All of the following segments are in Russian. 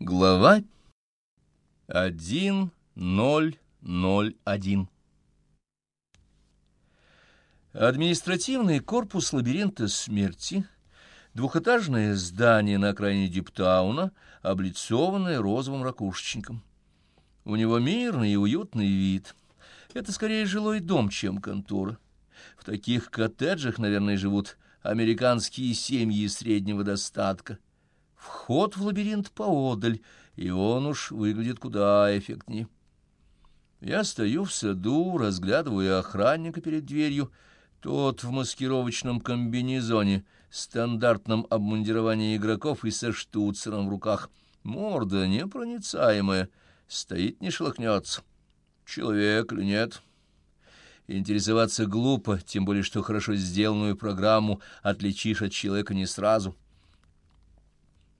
Глава 1001 Административный корпус лабиринта смерти, двухэтажное здание на окраине Диптауна, облицованное розовым ракушечником. У него мирный и уютный вид. Это скорее жилой дом, чем контора. В таких коттеджах, наверное, живут американские семьи среднего достатка. Вход в лабиринт поодаль, и он уж выглядит куда эффектнее. Я стою в саду, разглядываю охранника перед дверью. Тот в маскировочном комбинезоне, стандартном обмундировании игроков и со штуцером в руках. Морда непроницаемая, стоит не шелохнется. Человек или нет? Интересоваться глупо, тем более, что хорошо сделанную программу отличишь от человека не сразу —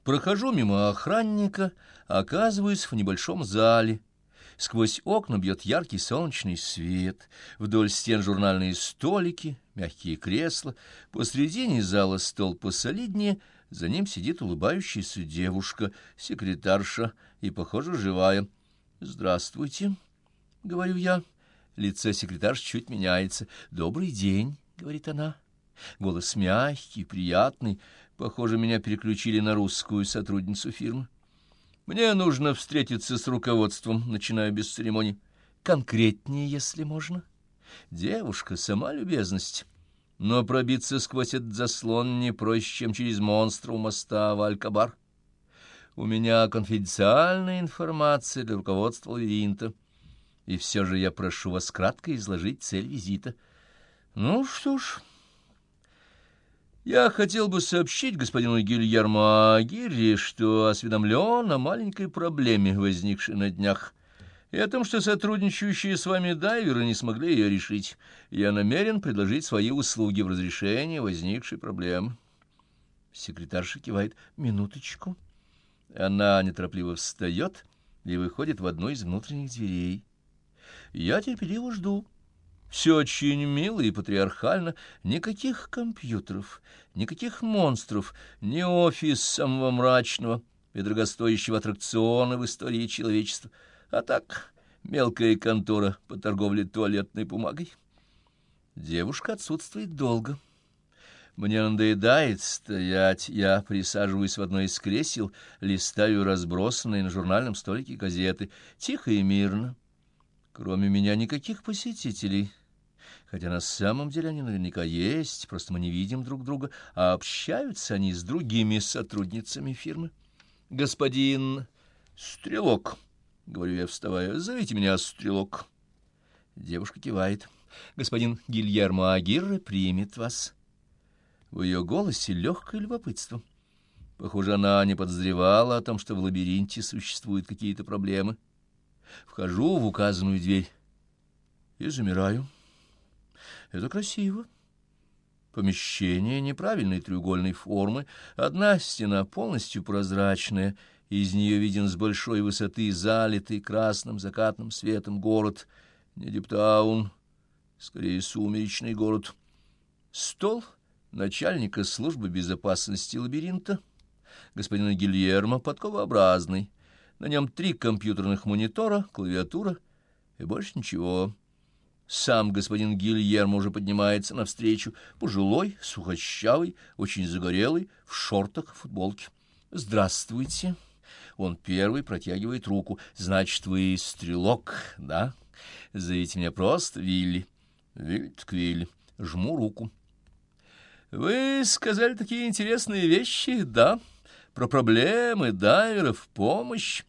Прохожу мимо охранника, оказываюсь в небольшом зале. Сквозь окна бьет яркий солнечный свет, вдоль стен журнальные столики, мягкие кресла, посредине зала стол посолиднее, за ним сидит улыбающаяся девушка, секретарша и, похоже, живая. «Здравствуйте», — говорю я. Лицо секретарши чуть меняется. «Добрый день», — говорит она. Голос мягкий, приятный. Похоже, меня переключили на русскую сотрудницу фирмы. Мне нужно встретиться с руководством, начинаю без церемоний. Конкретнее, если можно. Девушка, сама любезность. Но пробиться сквозь этот заслон не проще, чем через монстра у моста в Алькабар. У меня конфиденциальная информация для руководства лабиринта. И все же я прошу вас кратко изложить цель визита. Ну что ж... Я хотел бы сообщить господину Гильермо Агири, что осведомлен о маленькой проблеме, возникшей на днях, и о том, что сотрудничающие с вами дайверы не смогли ее решить. Я намерен предложить свои услуги в разрешении возникшей проблемы. Секретарша кивает. «Минуточку». Она неторопливо встает и выходит в одну из внутренних дверей. Я терпеливо жду. Все очень мило и патриархально. Никаких компьютеров, никаких монстров, ни офис самого мрачного и дорогостоящего аттракциона в истории человечества. А так, мелкая контора по торговле туалетной бумагой. Девушка отсутствует долго. Мне надоедает стоять. Я присаживаюсь в одно из кресел, листаю разбросанные на журнальном столике газеты. Тихо и мирно. Кроме меня никаких посетителей хотя на самом деле они наверняка есть, просто мы не видим друг друга, а общаются они с другими сотрудницами фирмы. «Господин Стрелок», — говорю я, вставая, — «зовите меня Стрелок». Девушка кивает. «Господин Гильермо Агирре примет вас». В ее голосе легкое любопытство. Похоже, она не подозревала о том, что в лабиринте существуют какие-то проблемы. Вхожу в указанную дверь и замираю. Это красиво. Помещение неправильной треугольной формы, одна стена полностью прозрачная, из нее виден с большой высоты залитый красным закатным светом город, не Диптаун, скорее сумеречный город. Стол начальника службы безопасности лабиринта, господина Гильермо, подковообразный. На нем три компьютерных монитора, клавиатура и больше ничего. Сам господин Гильермо уже поднимается навстречу, пожилой, сухощавый, очень загорелый, в шортах, футболке. «Здравствуйте!» Он первый протягивает руку. «Значит, вы стрелок, да? Зовите меня просто Вилли». «Вилли так Вилли». Жму руку. «Вы сказали такие интересные вещи, да? Про проблемы, дайверов, помощь».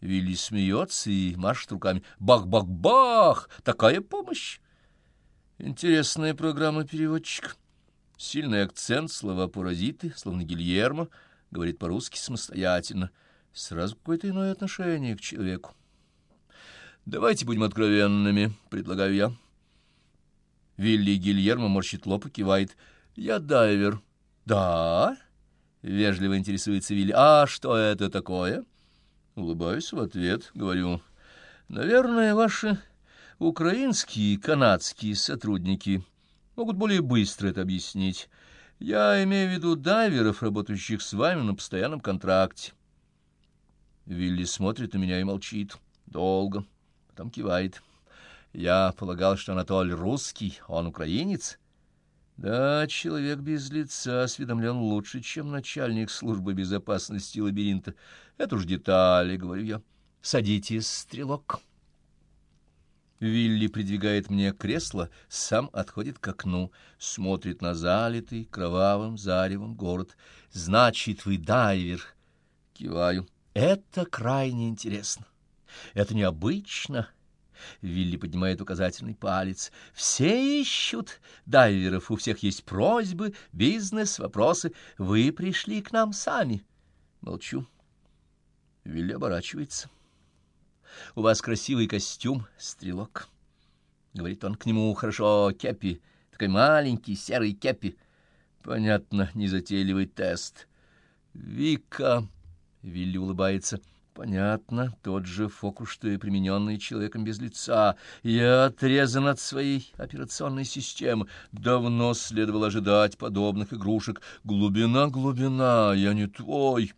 Вилли смеется и машет руками. Бах-бах-бах! Такая помощь! Интересная программа переводчик. Сильный акцент, слова-паразиты, словно Гильермо, говорит по-русски самостоятельно. Сразу какое-то иное отношение к человеку. «Давайте будем откровенными», — предлагаю я. Вилли Гильермо морщит лоб и кивает. «Я дайвер». «Да?» — вежливо интересуется Вилли. «А что это такое?» Улыбаюсь в ответ, говорю, наверное, ваши украинские и канадские сотрудники могут более быстро это объяснить. Я имею в виду дайверов, работающих с вами на постоянном контракте. Вилли смотрит на меня и молчит. Долго. Потом кивает. Я полагал, что Анатоль русский, он украинец. Да, человек без лица осведомлен лучше, чем начальник службы безопасности лабиринта. Это уж детали, говорю я. Садитесь, стрелок. Вилли придвигает мне кресло, сам отходит к окну, смотрит на залитый кровавым заревом город. Значит, вы дайвер. Киваю. Это крайне интересно. Это необычно. Вилли поднимает указательный палец. Все ищут дайверов, у всех есть просьбы, бизнес, вопросы. Вы пришли к нам сами. Молчу. Вилли оборачивается. У вас красивый костюм, стрелок. Говорит он к нему хорошо, кепи, такой маленький серый кепи. Понятно, незатейливый тест. Вика, Вилли улыбается, — Понятно, тот же фокус, что и примененный человеком без лица. Я отрезан от своей операционной системы. Давно следовало ожидать подобных игрушек. Глубина, глубина, я не твой.